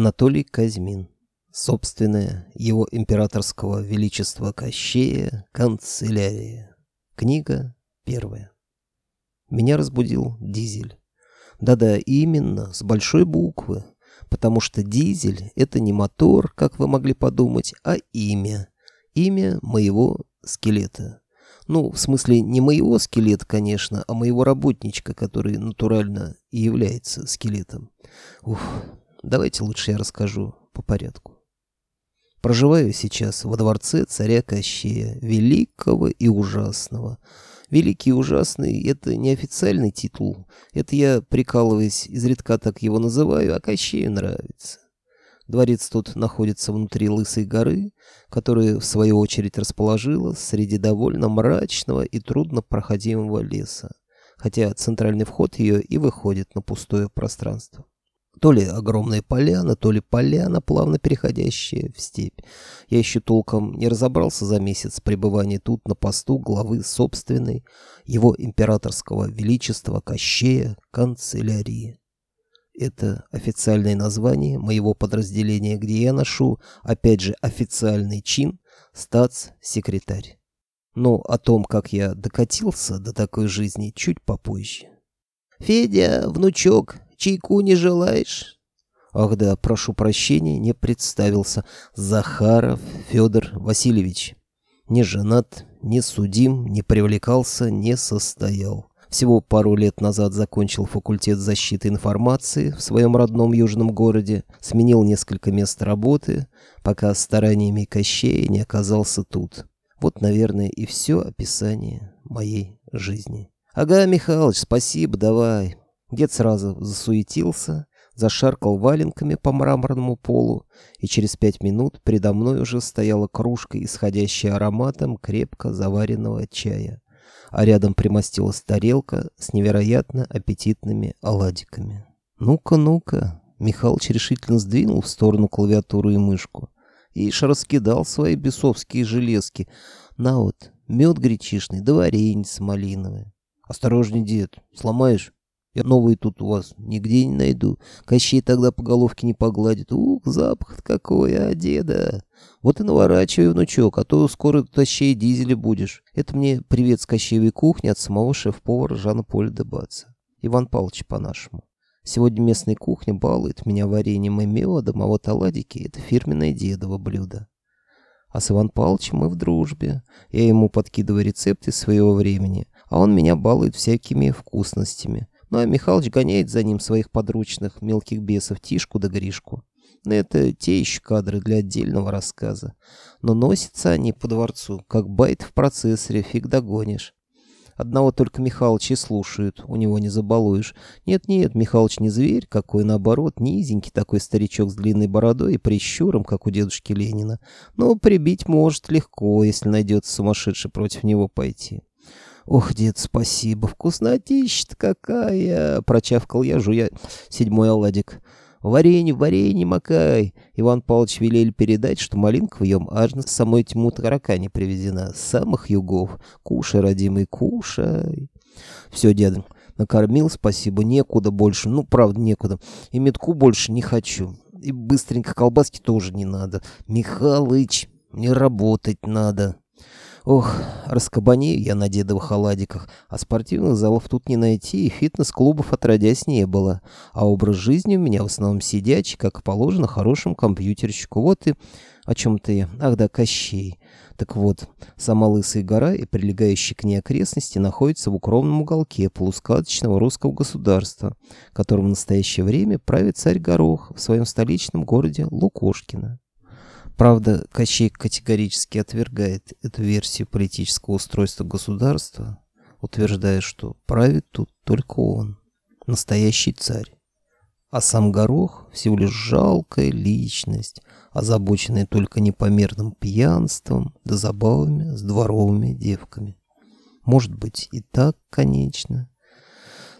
Анатолий Казьмин. Собственная его императорского величества Кощея канцелярия. Книга первая. Меня разбудил дизель. Да-да, именно, с большой буквы. Потому что дизель — это не мотор, как вы могли подумать, а имя. Имя моего скелета. Ну, в смысле, не моего скелета, конечно, а моего работничка, который натурально и является скелетом. Ух, давайте лучше я расскажу по порядку. Проживаю сейчас во дворце царя Кощея, великого и ужасного. Великий и ужасный — это не официальный титул. Это я, прикалываясь, изредка так его называю, а Кощею нравится. Дворец тут находится внутри Лысой горы, которая, в свою очередь, расположилась среди довольно мрачного и труднопроходимого леса, хотя центральный вход ее и выходит на пустое пространство. То ли огромная поляна, то ли поляна, плавно переходящая в степь. Я еще толком не разобрался за месяц пребывания тут на посту главы собственной, его императорского величества Кощея канцелярии. Это официальное название моего подразделения, где я ношу, опять же, официальный чин статс-секретарь. Но о том, как я докатился до такой жизни, чуть попозже. «Федя, внучок, чайку не желаешь?» Ах да, прошу прощения, не представился. Захаров Федор Васильевич. Не женат, не судим, не привлекался, не состоял. Всего пару лет назад закончил факультет защиты информации в своем родном южном городе, сменил несколько мест работы, пока стараниями Кощея не оказался тут. Вот, наверное, и все описание моей жизни. «Ага, Михалыч, спасибо, давай». Дед сразу засуетился, зашаркал валенками по мраморному полу, и через пять минут передо мной уже стояла кружка, исходящая ароматом крепко заваренного чая а рядом примостилась тарелка с невероятно аппетитными оладиками. «Ну-ка, ну-ка!» Михалыч решительно сдвинул в сторону клавиатуру и мышку. Ишь раскидал свои бесовские железки. На вот, мед гречишный, да варенье малиновое. «Осторожней, дед, сломаешь?» Я новый тут у вас нигде не найду. Кощей тогда по головке не погладит. Ух, запах какой, а деда. Вот и наворачивай, внучок, а то скоро тащей дизеля будешь. Это мне привет с Кощеевой кухни от самого шеф-повара Жана Поля де Баца. Иван Павлович по-нашему. Сегодня местная кухня балует меня вареньем и медом, а вот оладики — это фирменное дедово блюдо. А с Иван Павловичем мы в дружбе. Я ему подкидываю рецепты своего времени, а он меня балует всякими вкусностями. Ну а Михалыч гоняет за ним своих подручных мелких бесов Тишку да Гришку. Это те еще кадры для отдельного рассказа. Но носятся они по дворцу, как байт в процессоре, фиг догонишь. Одного только Михалыча слушают, у него не забалуешь. Нет-нет, Михалыч не зверь какой, наоборот, низенький такой старичок с длинной бородой и прищуром, как у дедушки Ленина. Но прибить может легко, если найдется сумасшедший против него пойти. «Ох, дед, спасибо, вкуснотища-то какая!» — прочавкал я, жуя седьмой оладик. «Варенье, варенье макай!» Иван Павлович велели передать, что малинка в ем аж на самой тьму таракани привезена, с самых югов. Кушай, родимый, кушай. Все, дед, накормил, спасибо, некуда больше, ну, правда, некуда. И метку больше не хочу. И быстренько колбаски тоже не надо. Михалыч, мне работать надо. Ох, раскабанею я на дедовых оладиках, а спортивных залов тут не найти, и фитнес-клубов отродясь не было. А образ жизни у меня в основном сидячий, как положено хорошему компьютерщику. Вот и о чем-то я. Ах да, Кощей. Так вот, сама Лысая гора и прилегающие к ней окрестности находятся в укромном уголке полусказочного русского государства, которым в настоящее время правит царь Горох в своем столичном городе Лукошкино. Правда, Кощей категорически отвергает эту версию политического устройства государства, утверждая, что правит тут только он, настоящий царь. А сам Горох всего лишь жалкая личность, озабоченная только непомерным пьянством да забавами с дворовыми девками. Может быть и так, конечно,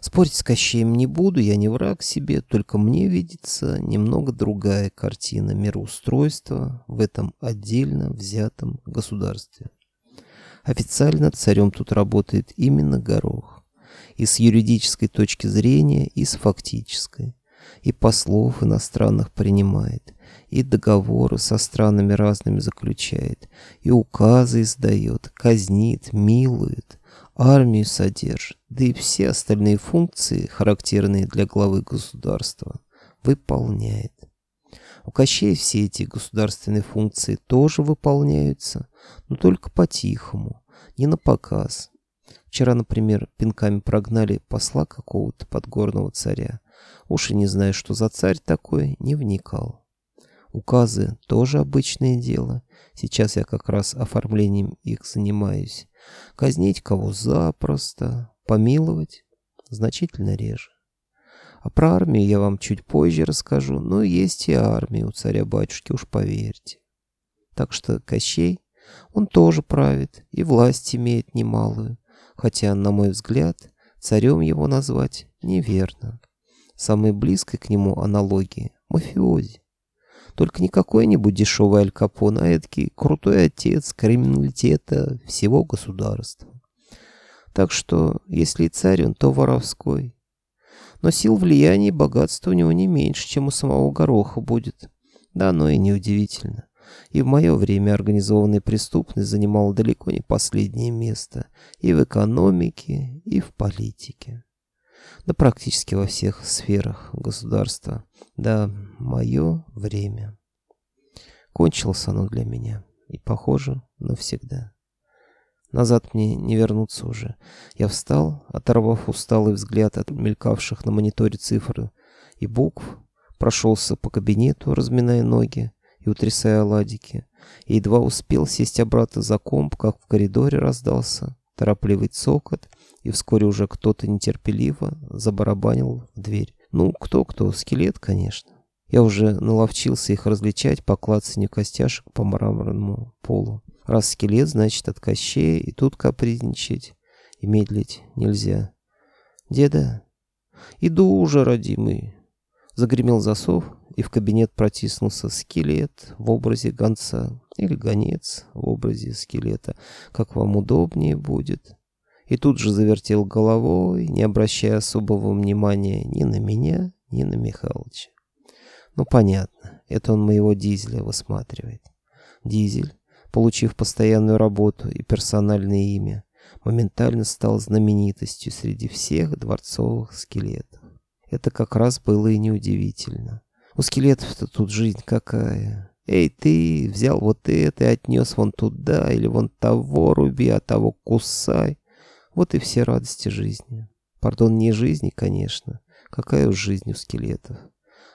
Спорить с Кощеем не буду, я не враг себе, только мне видится немного другая картина мироустройства в этом отдельно взятом государстве. Официально царем тут работает именно Горох. И с юридической точки зрения, и с фактической. и послов иностранных принимает, и договоры со странами разными заключает, и указы издает, казнит, милует, армию содержит, да и все остальные функции, характерные для главы государства, выполняет. У Кощея все эти государственные функции тоже выполняются, но только по-тихому, не на показ. Вчера, например, пинками прогнали посла какого-то подгорного царя. Уж и не знаю, что за царь такой, не вникал. Указы тоже обычное дело. Сейчас я как раз оформлением их занимаюсь. Казнить кого запросто, помиловать значительно реже. А про армию я вам чуть позже расскажу, но есть и армия у царя-батюшки, уж поверьте. Так что Кощей, он тоже правит и власть имеет немалую, хотя, на мой взгляд, царем его назвать неверно. Самой близкой к нему аналогии — мафиози. Только не какой-нибудь дешевый Аль Капон, а эдакий крутой отец криминалитета всего государства. Так что, если и царь он, то воровской. Но сил влияния и богатства у него не меньше, чем у самого Гороха будет. Да, но и неудивительно. И в мое время организованная преступность занимала далеко не последнее место и в экономике, и в политике. Да практически во всех сферах государства. Да, мое время. Кончилось оно для меня. И, похоже, навсегда. Назад мне не вернуться уже. Я встал, оторвав усталый взгляд от мелькавших на мониторе цифр и букв, прошелся по кабинету, разминая ноги и утрясая оладики, и едва успел сесть обратно за комп, как в коридоре раздался торопливый цокот, и вскоре уже кто-то нетерпеливо забарабанил в дверь. Ну, кто-кто, скелет, конечно. Я уже наловчился их различать по клацанью костяшек по мраморному полу. Раз скелет, значит, от Кощея, и тут капризничать и медлить нельзя. «Деда, иду уже, родимый!» Загремел засов, и в кабинет протиснулся скелет в образе гонца, или гонец в образе скелета, как вам удобнее будет. И тут же завертел головой, не обращая особого внимания ни на меня, ни на Михалыча. Ну, понятно, это он моего дизеля высматривает. Дизель получив постоянную работу и персональное имя, моментально стал знаменитостью среди всех дворцовых скелетов. Это как раз было и неудивительно. У скелетов-то тут жизнь какая. Эй, ты взял вот это и отнес вон туда, или вон того руби, а того кусай. Вот и все радости жизни. Пардон, не жизни, конечно. Какая уж жизнь у скелетов.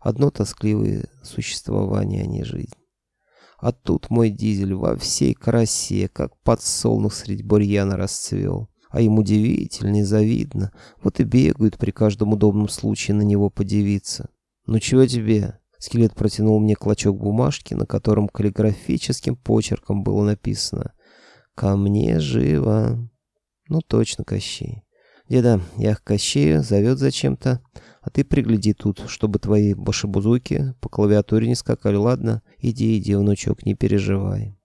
Одно тоскливое существование, а не жизнь. А тут мой дизель во всей красе, как подсолнух средь бурьяна расцвел. А им удивительно и завидно. Вот и бегают при каждом удобном случае на него подивиться. «Ну чего тебе?» Скелет протянул мне клочок бумажки, на котором каллиграфическим почерком было написано «Ко мне живо». Ну точно, Кощей. Деда, я к Кощею, зовет зачем-то. А ты пригляди тут, чтобы твои башебузуки по клавиатуре не скакали, ладно? Иди, иди, внучок, не переживай.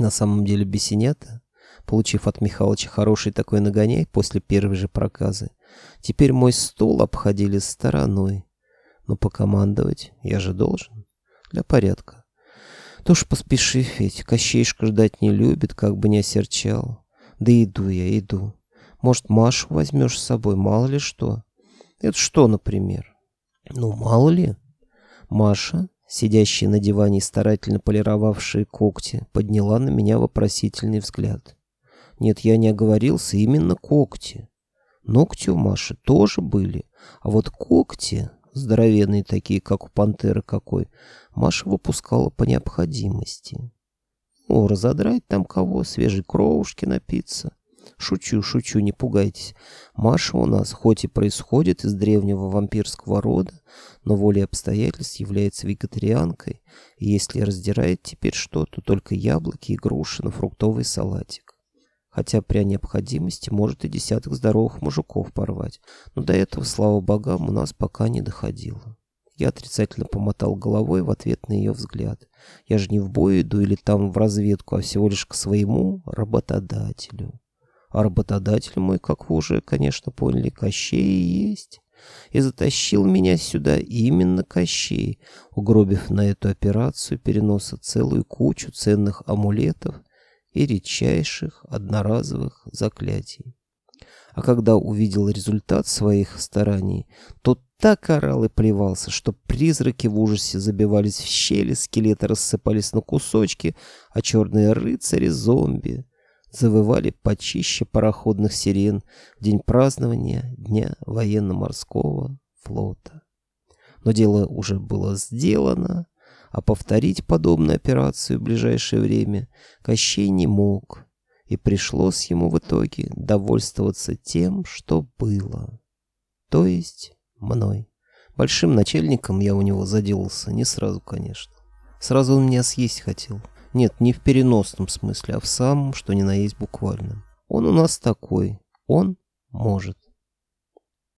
На самом деле бесенята, получив от Михалыча хороший такой нагоняй после первой же проказы, теперь мой стол обходили стороной. Но покомандовать я же должен. Для порядка. То ж поспеши, Федь, Кощейшка ждать не любит, как бы не осерчал. Да иду я, иду. Может, Машу возьмешь с собой, мало ли что. Это что, например? Ну, мало ли. Маша, сидящая на диване и старательно полировавшая когти, подняла на меня вопросительный взгляд. Нет, я не оговорился, именно когти. Ногти у Маши тоже были, а вот когти, здоровенные такие, как у пантеры какой, Маша выпускала по необходимости. О, разодрать там кого, свежей кровушки напиться. Шучу, шучу, не пугайтесь. Маша у нас, хоть и происходит из древнего вампирского рода, но волей обстоятельств является вегетарианкой, и если раздирает теперь что, то только яблоки и груши на фруктовый салатик. Хотя при необходимости может и десяток здоровых мужиков порвать, но до этого, слава богам, у нас пока не доходило. Я отрицательно помотал головой в ответ на ее взгляд. Я же не в бой иду или там в разведку, а всего лишь к своему работодателю. А работодатель мой, как вы уже, конечно, поняли, Кощей есть. И затащил меня сюда именно Кощей, угробив на эту операцию переноса целую кучу ценных амулетов и редчайших одноразовых заклятий. А когда увидел результат своих стараний, то так орал и плевался, что призраки в ужасе забивались в щели, скелеты рассыпались на кусочки, а черные рыцари-зомби завывали почище пароходных сирен в день празднования Дня военно-морского флота. Но дело уже было сделано, а повторить подобную операцию в ближайшее время Кощей не мог, и пришлось ему в итоге довольствоваться тем, что было, то есть мной. Большим начальником я у него заделался не сразу, конечно. Сразу он меня съесть хотел. Нет, не в переносном смысле, а в самом, что ни на есть буквальном. Он у нас такой. Он может.